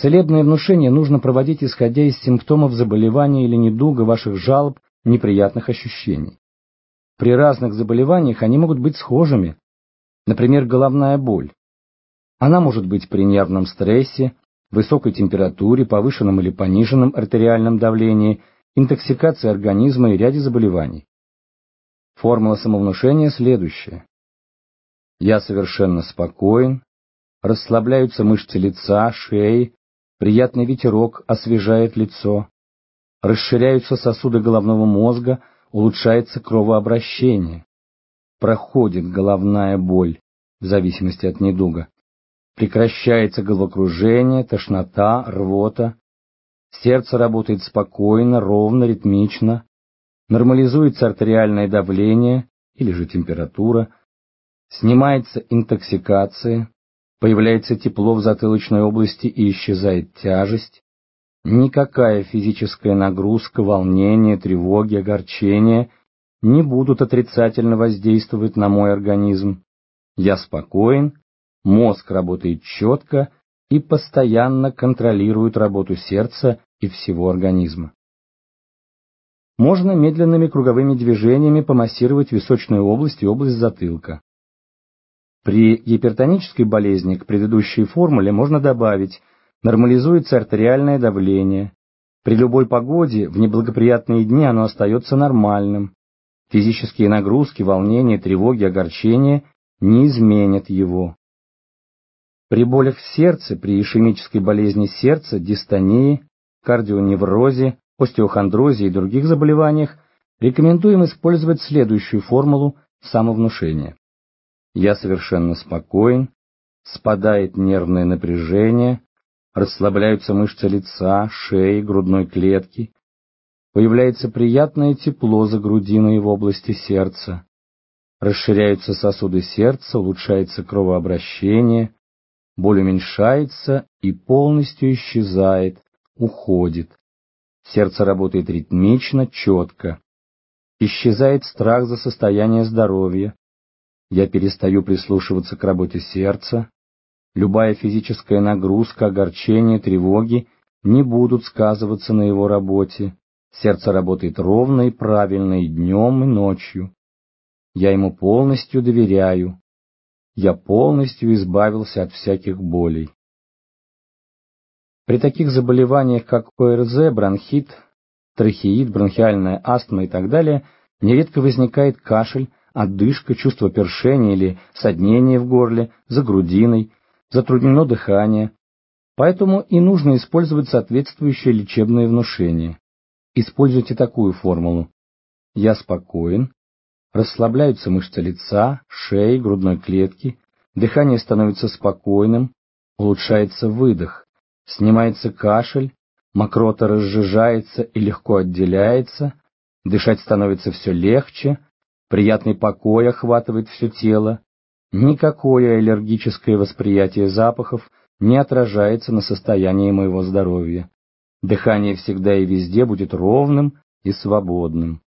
Целебное внушение нужно проводить исходя из симптомов заболевания или недуга, ваших жалоб, неприятных ощущений. При разных заболеваниях они могут быть схожими. Например, головная боль. Она может быть при нервном стрессе, высокой температуре, повышенном или пониженном артериальном давлении, интоксикации организма и ряде заболеваний. Формула самовнушения следующая. Я совершенно спокоен, расслабляются мышцы лица, шеи, приятный ветерок освежает лицо, расширяются сосуды головного мозга, улучшается кровообращение, проходит головная боль в зависимости от недуга, прекращается головокружение, тошнота, рвота, сердце работает спокойно, ровно, ритмично, нормализуется артериальное давление или же температура, снимается интоксикация, появляется тепло в затылочной области и исчезает тяжесть, никакая физическая нагрузка, волнение, тревоги, огорчение не будут отрицательно воздействовать на мой организм. Я спокоен, мозг работает четко и постоянно контролирует работу сердца и всего организма. Можно медленными круговыми движениями помассировать височную область и область затылка. При гипертонической болезни к предыдущей формуле можно добавить нормализуется артериальное давление. При любой погоде в неблагоприятные дни оно остается нормальным. Физические нагрузки, волнения, тревоги, огорчения не изменят его. При болях в сердце, при ишемической болезни сердца, дистонии, кардионеврозе, остеохондрозе и других заболеваниях рекомендуем использовать следующую формулу самовнушения. Я совершенно спокоен, спадает нервное напряжение, расслабляются мышцы лица, шеи, грудной клетки, появляется приятное тепло за грудиной в области сердца, расширяются сосуды сердца, улучшается кровообращение, боль уменьшается и полностью исчезает, уходит. Сердце работает ритмично, четко. Исчезает страх за состояние здоровья, я перестаю прислушиваться к работе сердца. Любая физическая нагрузка, огорчение, тревоги не будут сказываться на его работе. Сердце работает ровно и правильно и днем, и ночью. Я ему полностью доверяю. Я полностью избавился от всяких болей. При таких заболеваниях, как ОРЗ, бронхит, трахеит, бронхиальная астма и так далее, нередко возникает кашель, одышка, чувство першения или соднения в горле, за грудиной, затруднено дыхание. Поэтому и нужно использовать соответствующее лечебное внушение. Используйте такую формулу. Я спокоен, расслабляются мышцы лица, шеи, грудной клетки, дыхание становится спокойным, улучшается выдох, снимается кашель, мокрота разжижается и легко отделяется, дышать становится все легче, Приятный покой охватывает все тело. Никакое аллергическое восприятие запахов не отражается на состоянии моего здоровья. Дыхание всегда и везде будет ровным и свободным.